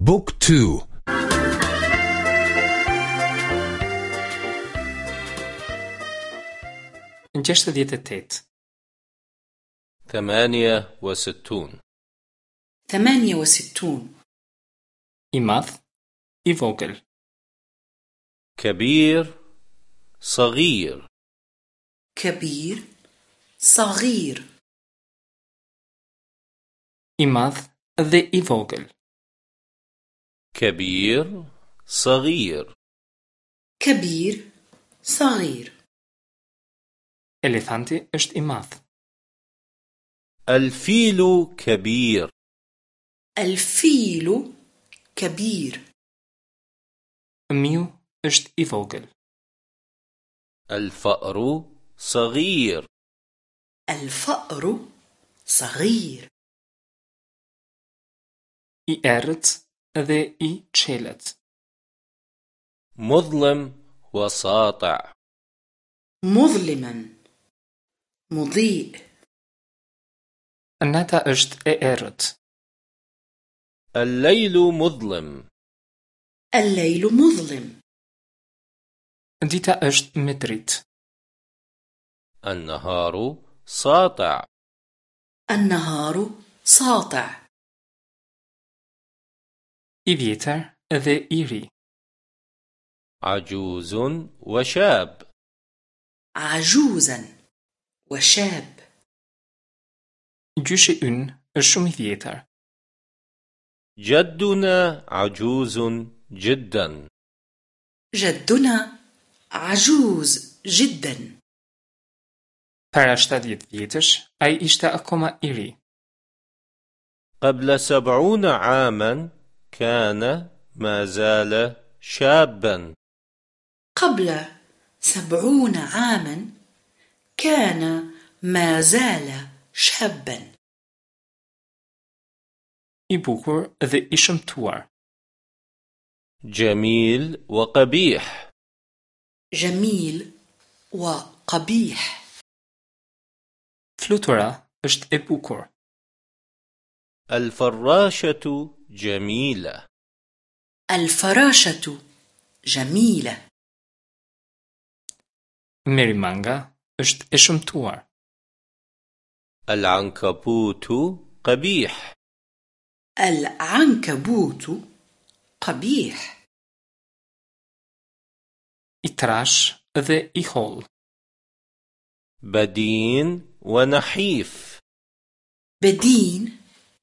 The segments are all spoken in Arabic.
بوك تو. gjashtëdhjetë e tetë ثمانية وستون. ثمانية وستون. i madh i vogël كبير صغير. كبير صغير. إماث ذي إيفوغل كبير صغير. كبير صغير. إليفانتي اشت إماث الفيل كبير. الفيل كبير. ميو اشت إيفوغل الفأر صغير. الفأر صغير. إي إرت ذي إي تشيلت مظلم وساطع مظلما مضيء اشت إي إرت الليل مظلم الليل مظلم dita është me dritë النهار ساطع النهار ساطع i vjetër dhe i ri عجوز وشاب عجوزا وشاب gjyshi i vjetër جدنا عجوز جدا جدنا عجوز جدا Para ديت vjetësh, ai ishte akoma i ri. قبل سبعون عاما كان ما زال شابا قبل سبعون عاما كان ما زال شابا I bukur dhe i shëmtuar. جميل وقبيح جميل وقبيح Flutura është e bukur. الفراشة جميلة. الفراشة جميلة. Merimanga është e shëmtuar. العنكبوت قبيح. العنكبوت قبيح. I trash dhe i holl. بدين ونحيف بدين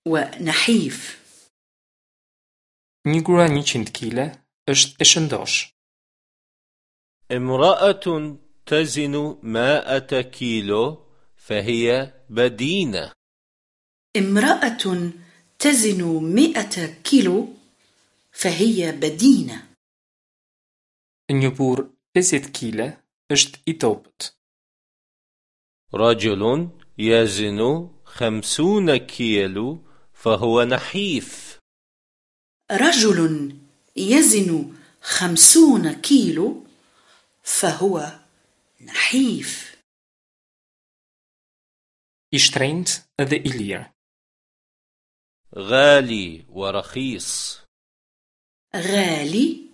ونحيف Një grua 100 kile është e shëndosh. امرأة تزن مائة كيلو فهي بدينة امرأة تزن مئة كيلو فهي بدينة Një burr 50 kile është i dobët. رجل يزن خمسون كيلو فهو نحيف رجل يزن خمسون كيلو فهو نحيف dhe i lirë. غالي ورخيص غالي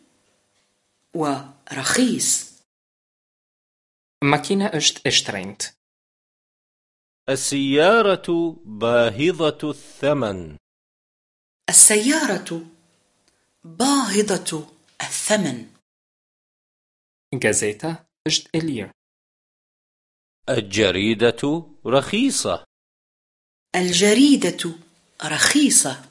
ورخيص është e shtrenjtë. السيارة باهظة الثمن السيارة باهظة الثمن. Gazeta është e lirë. الجريدة رخيصة. الجريدة رخيصة.